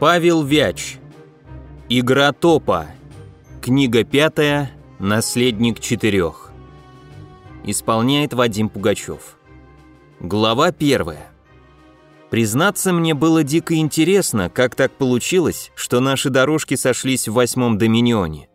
Павел Вяч. Игра топа. Книга пятая. Наследник четырех. Исполняет Вадим Пугачев. Глава первая. Признаться, мне было дико интересно, как так получилось, что наши дорожки сошлись в восьмом доминионе.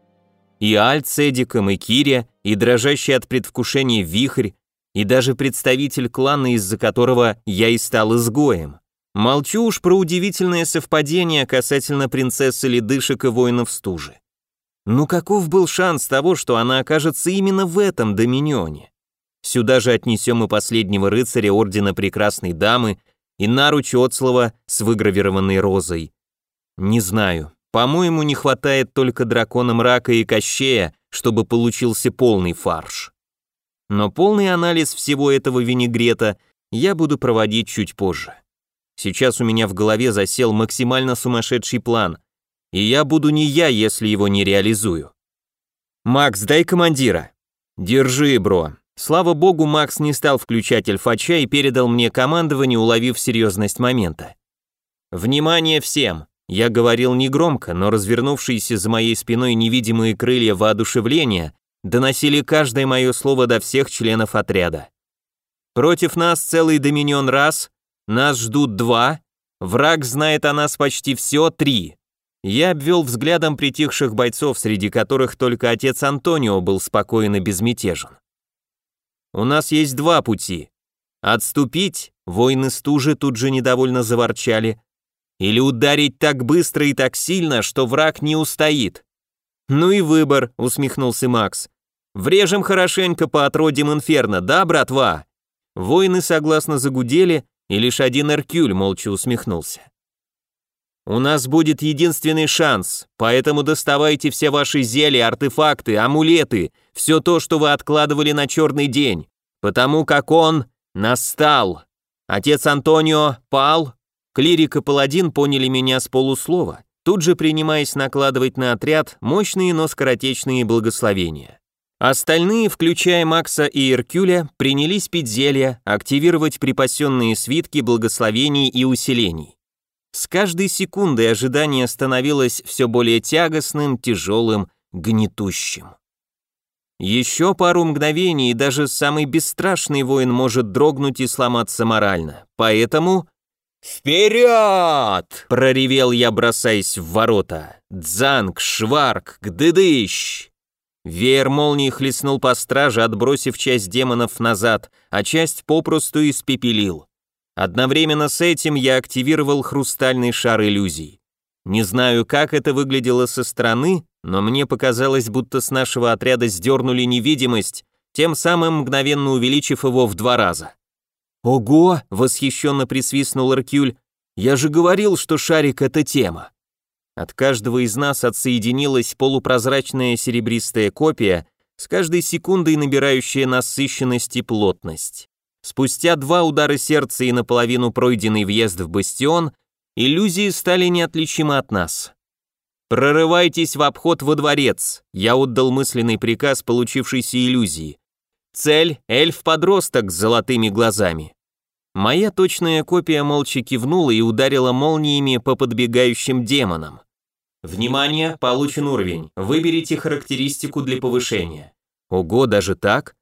И Альт с Эдиком, и Киря, и дрожащий от предвкушения Вихрь, и даже представитель клана, из-за которого я и стал изгоем. Молчу уж про удивительное совпадение касательно принцессы Ледышек и воинов стужи. Ну каков был шанс того, что она окажется именно в этом доминионе? Сюда же отнесем и последнего рыцаря Ордена Прекрасной Дамы и наруч Отслова с выгравированной розой. Не знаю, по-моему, не хватает только дракона мрака и кощея, чтобы получился полный фарш. Но полный анализ всего этого винегрета я буду проводить чуть позже. Сейчас у меня в голове засел максимально сумасшедший план, и я буду не я, если его не реализую. «Макс, дай командира». «Держи, бро». Слава богу, Макс не стал включать альфача и передал мне командование, уловив серьезность момента. «Внимание всем!» Я говорил негромко, но развернувшиеся за моей спиной невидимые крылья воодушевления доносили каждое мое слово до всех членов отряда. Против нас целый доминион раз, нас ждут два, враг знает о нас почти все три. Я обвел взглядом притихших бойцов, среди которых только отец Антонио был спокоен и безмятежен. У нас есть два пути. Отступить, воины стужи тут же недовольно заворчали, или ударить так быстро и так сильно, что враг не устоит. Ну и выбор, усмехнулся Макс. Врежем хорошенько по отродьям инферно, да, братва? Воины согласно загудели, и лишь один Эркюль молча усмехнулся. У нас будет единственный шанс, поэтому доставайте все ваши зелья, артефакты, амулеты, все то, что вы откладывали на черный день, потому как он настал. Отец Антонио пал, клирик и паладин поняли меня с полуслова, тут же принимаясь накладывать на отряд мощные, но скоротечные благословения. Остальные, включая Макса и Иркюля, принялись пить зелья, активировать припасенные свитки благословений и усилений. С каждой секундой ожидание становилось все более тягостным, тяжелым, гнетущим. Еще пару мгновений, даже самый бесстрашный воин может дрогнуть и сломаться морально. Поэтому... «Вперед!» — проревел я, бросаясь в ворота. «Дзанг, шварк, гдыдыщ!» Веер молнии хлестнул по страже, отбросив часть демонов назад, а часть попросту испепелил. Одновременно с этим я активировал хрустальный шар иллюзий. Не знаю, как это выглядело со стороны, но мне показалось, будто с нашего отряда сдернули невидимость, тем самым мгновенно увеличив его в два раза. «Ого!» — восхищенно присвистнул Эркюль. «Я же говорил, что шарик — это тема!» От каждого из нас отсоединилась полупрозрачная серебристая копия, с каждой секундой набирающая насыщенность и плотность. Спустя два удара сердца и наполовину пройденный въезд в бастион, иллюзии стали неотличимы от нас. «Прорывайтесь в обход во дворец», я отдал мысленный приказ получившейся иллюзии. Цель — эльф-подросток с золотыми глазами. Моя точная копия молча кивнула и ударила молниями по подбегающим демонам. Внимание, получен уровень. Выберите характеристику для повышения. Ого, даже так?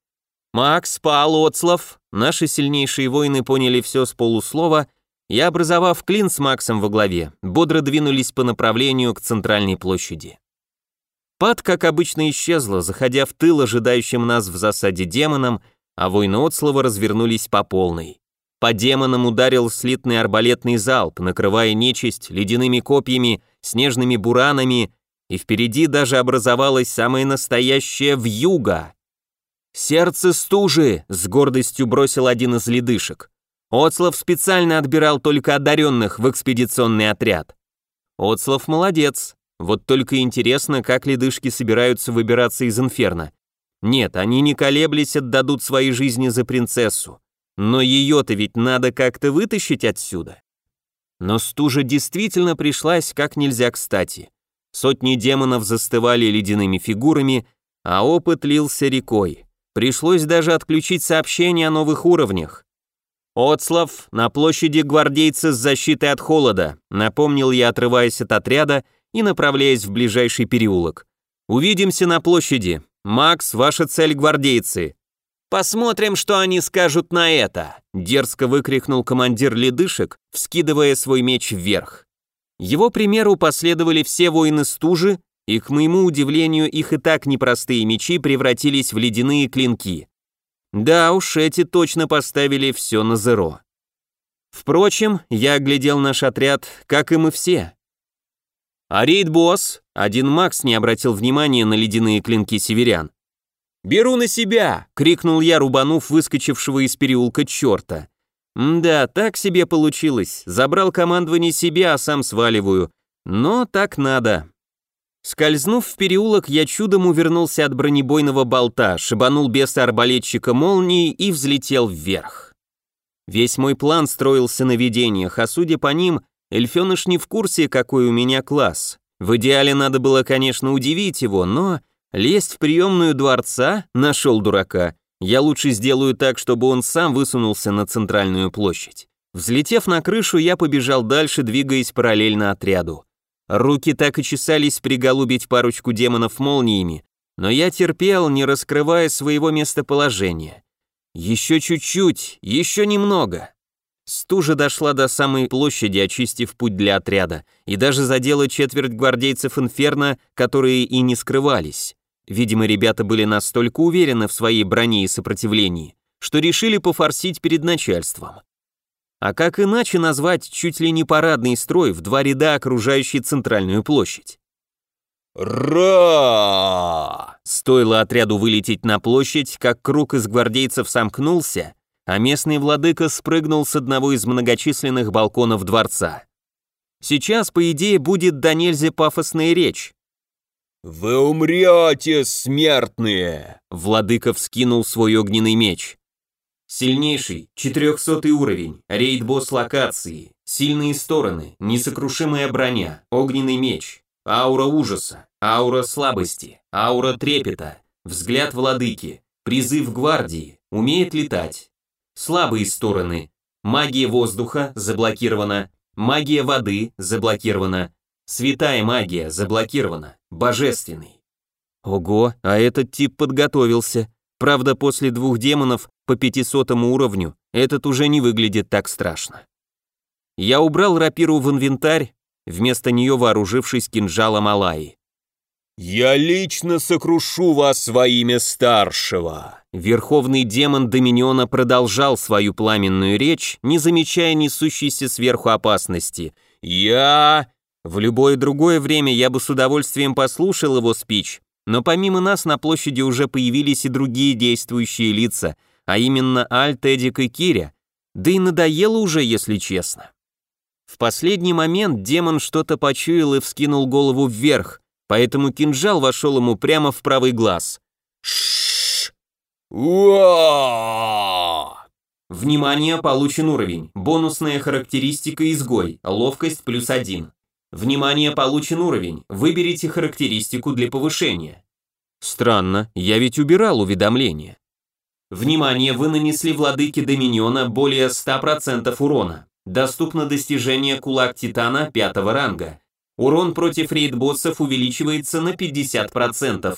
Макс, Пал, Оцлав, наши сильнейшие воины поняли все с полуслова и, образовав клин с Максом во главе, бодро двинулись по направлению к центральной площади. Пад, как обычно, исчезла, заходя в тыл ожидающим нас в засаде демонам, а воины Отслова развернулись по полной. По демонам ударил слитный арбалетный залп, накрывая нечисть ледяными копьями, снежными буранами, и впереди даже образовалась самая настоящая вьюга. «Сердце стужи!» — с гордостью бросил один из ледышек. Оцлов специально отбирал только одаренных в экспедиционный отряд. Оцлов молодец. Вот только интересно, как ледышки собираются выбираться из инферно. Нет, они не колеблясь отдадут свои жизни за принцессу. Но ее-то ведь надо как-то вытащить отсюда. Но стужа действительно пришлась как нельзя кстати. Сотни демонов застывали ледяными фигурами, а опыт лился рекой. Пришлось даже отключить сообщения о новых уровнях. «Отслав, на площади гвардейцы с защитой от холода», напомнил я, отрываясь от отряда и направляясь в ближайший переулок. «Увидимся на площади. Макс, ваша цель гвардейцы». «Посмотрим, что они скажут на это», дерзко выкрикнул командир ледышек, вскидывая свой меч вверх. Его примеру последовали все воины стужи, и, к моему удивлению, их и так непростые мечи превратились в ледяные клинки. Да уж, эти точно поставили все на зеро. Впрочем, я оглядел наш отряд, как и мы все. А рейд-босс, один Макс не обратил внимания на ледяные клинки северян. «Беру на себя!» — крикнул я, рубанув выскочившего из переулка черта. Да, так себе получилось. Забрал командование себе, а сам сваливаю. Но так надо. Скользнув в переулок, я чудом увернулся от бронебойного болта, шибанул беса-арбалетчика молнией и взлетел вверх. Весь мой план строился на видениях, а судя по ним, эльфеныш не в курсе, какой у меня класс. В идеале надо было, конечно, удивить его, но лезть в приемную дворца нашел дурака. Я лучше сделаю так, чтобы он сам высунулся на центральную площадь. Взлетев на крышу, я побежал дальше, двигаясь параллельно отряду. Руки так и чесались приголубить парочку демонов молниями, но я терпел, не раскрывая своего местоположения. Еще чуть-чуть, еще немного. Стужа дошла до самой площади, очистив путь для отряда, и даже задела четверть гвардейцев Инферно, которые и не скрывались. Видимо, ребята были настолько уверены в своей броне и сопротивлении, что решили пофорсить перед начальством. А как иначе назвать чуть ли не парадный строй в два ряда, окружающий центральную площадь? «Ра!» Стоило отряду вылететь на площадь, как круг из гвардейцев сомкнулся, а местный владыка спрыгнул с одного из многочисленных балконов дворца. Сейчас, по идее, будет до нельзя пафосная речь. «Вы умрете, смертные!» Владыка вскинул свой огненный меч. Сильнейший, 400 уровень, рейд-босс локации, сильные стороны, несокрушимая броня, огненный меч, аура ужаса, аура слабости, аура трепета, взгляд владыки, призыв гвардии, умеет летать. Слабые стороны, магия воздуха заблокирована, магия воды заблокирована, святая магия заблокирована, божественный. Ого, а этот тип подготовился. Правда, после двух демонов по 500 уровню этот уже не выглядит так страшно. Я убрал рапиру в инвентарь, вместо нее вооружившись кинжалом Алаи. «Я лично сокрушу вас во имя старшего!» Верховный демон Доминиона продолжал свою пламенную речь, не замечая несущейся сверху опасности. «Я...» В любое другое время я бы с удовольствием послушал его спич, но помимо нас на площади уже появились и другие действующие лица, а именно Альт, Эдик и Киря, да и надоело уже, если честно. В последний момент демон что-то почуял и вскинул голову вверх, поэтому кинжал вошел ему прямо в правый глаз. Шшш! Внимание, получен уровень. Бонусная характеристика изгой, ловкость плюс один. Внимание, получен уровень. Выберите характеристику для повышения. Странно, я ведь убирал уведомления. Внимание, вы нанесли владыке Доминиона более 100% урона. Доступно достижение Кулак Титана 5 ранга. Урон против рейд-боссов увеличивается на 50%.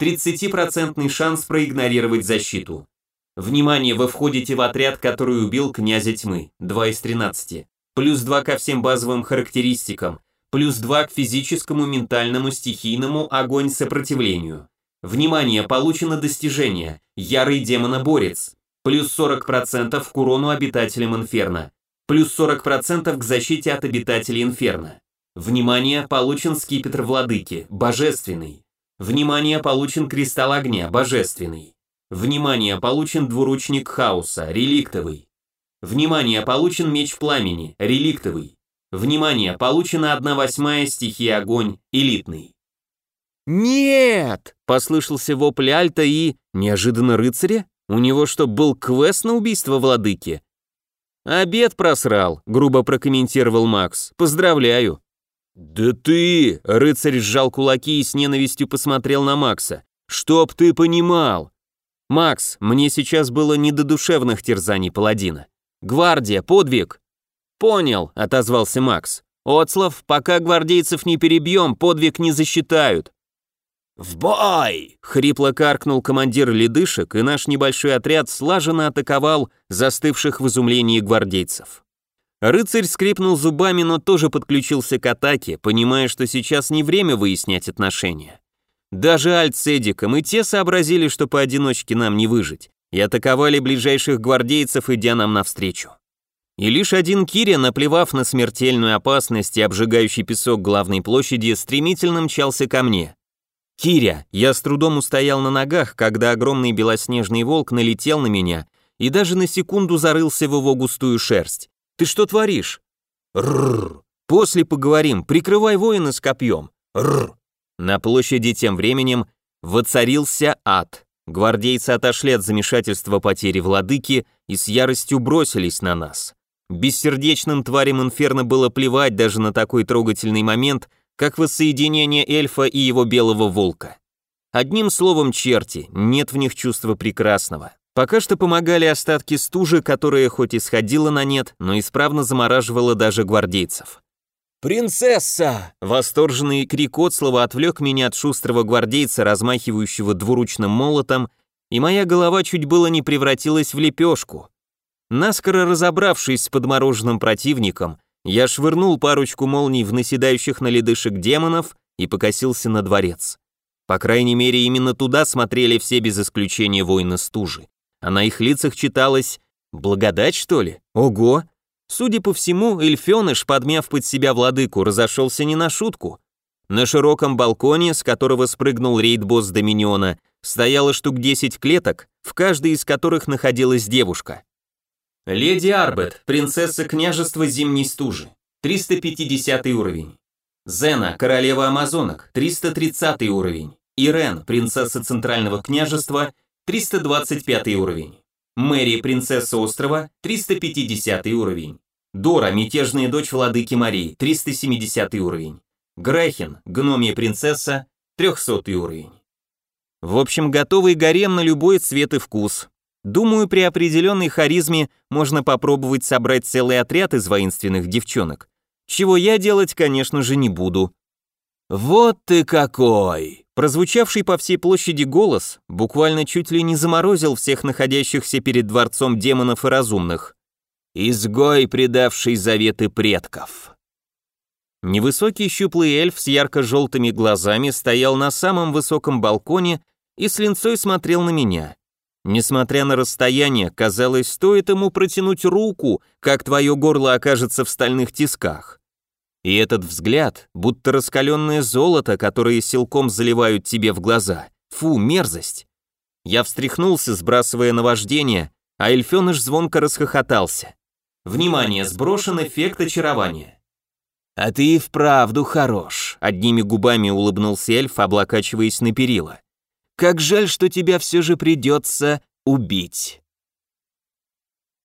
30% шанс проигнорировать защиту. Внимание, вы входите в отряд, который убил князя тьмы. 2 из 13. Плюс 2 ко всем базовым характеристикам плюс 2 к физическому, ментальному, стихийному, огонь сопротивлению. Внимание, получено достижение, ярый демоноборец, плюс 40% к урону обитателям инферно, плюс 40% к защите от обитателей инферно. Внимание, получен скипетр владыки, божественный. Внимание, получен кристалл огня, божественный. Внимание, получен двуручник хаоса, реликтовый. Внимание, получен меч пламени, реликтовый. Внимание, получена одна восьмая стихия огонь, элитный. «Нет!» – послышался вопль Альта и... Неожиданно рыцаря? У него что, был квест на убийство владыки? «Обед просрал», – грубо прокомментировал Макс. «Поздравляю». «Да ты!» – рыцарь сжал кулаки и с ненавистью посмотрел на Макса. «Чтоб ты понимал!» «Макс, мне сейчас было не до душевных терзаний паладина. Гвардия, подвиг!» «Понял», — отозвался Макс. «Оцлав, пока гвардейцев не перебьем, подвиг не засчитают». «В бой!» — хрипло каркнул командир ледышек, и наш небольшой отряд слаженно атаковал застывших в изумлении гвардейцев. Рыцарь скрипнул зубами, но тоже подключился к атаке, понимая, что сейчас не время выяснять отношения. Даже Альт с Эдиком и те сообразили, что поодиночке нам не выжить, и атаковали ближайших гвардейцев, идя нам навстречу. И лишь один Киря, наплевав на смертельную опасность и обжигающий песок главной площади, стремительно мчался ко мне. Киря, я с трудом устоял на ногах, когда огромный белоснежный волк налетел на меня и даже на секунду зарылся в его густую шерсть. Ты что творишь? Рррр. После поговорим. Прикрывай воина с копьем. Рррр. На площади тем временем воцарился ад. Гвардейцы отошли от замешательства потери владыки и с яростью бросились на нас. Бессердечным тварям инферно было плевать даже на такой трогательный момент, как воссоединение эльфа и его белого волка. Одним словом, черти, нет в них чувства прекрасного. Пока что помогали остатки стужи, которая хоть и сходила на нет, но исправно замораживала даже гвардейцев. «Принцесса!» Восторженный крик Отслова отвлек меня от шустрого гвардейца, размахивающего двуручным молотом, и моя голова чуть было не превратилась в лепешку. Наскоро разобравшись с подмороженным противником, я швырнул парочку молний в наседающих на ледышек демонов и покосился на дворец. По крайней мере, именно туда смотрели все без исключения воины стужи а на их лицах читалось «Благодать, что ли? Ого!» Судя по всему, Эльфёныш, подмяв под себя владыку, разошелся не на шутку. На широком балконе, с которого спрыгнул рейд-босс Доминиона, стояло штук 10 клеток, в каждой из которых находилась девушка. Леди Арбет, принцесса княжества Зимней Стужи, 350 уровень. Зена, королева амазонок, 330 уровень. Ирен, принцесса Центрального княжества, 325 уровень. Мэри, принцесса острова, 350 уровень. Дора, мятежная дочь владыки Марии, 370 уровень. Грехин, гномия принцесса, 300 уровень. В общем, готовый гарем на любой цвет и вкус. Думаю, при определенной харизме можно попробовать собрать целый отряд из воинственных девчонок. Чего я делать, конечно же, не буду. «Вот ты какой!» Прозвучавший по всей площади голос буквально чуть ли не заморозил всех находящихся перед дворцом демонов и разумных. «Изгой, предавший заветы предков». Невысокий щуплый эльф с ярко-желтыми глазами стоял на самом высоком балконе и с линцой смотрел на меня. Несмотря на расстояние, казалось, стоит ему протянуть руку, как твое горло окажется в стальных тисках. И этот взгляд, будто раскаленное золото, которое силком заливают тебе в глаза. Фу, мерзость. Я встряхнулся, сбрасывая наваждение, а эльфеныш звонко расхохотался. Внимание, сброшен эффект очарования. «А ты и вправду хорош», — одними губами улыбнулся эльф, облокачиваясь на перила. «Как жаль, что тебя все же придется убить».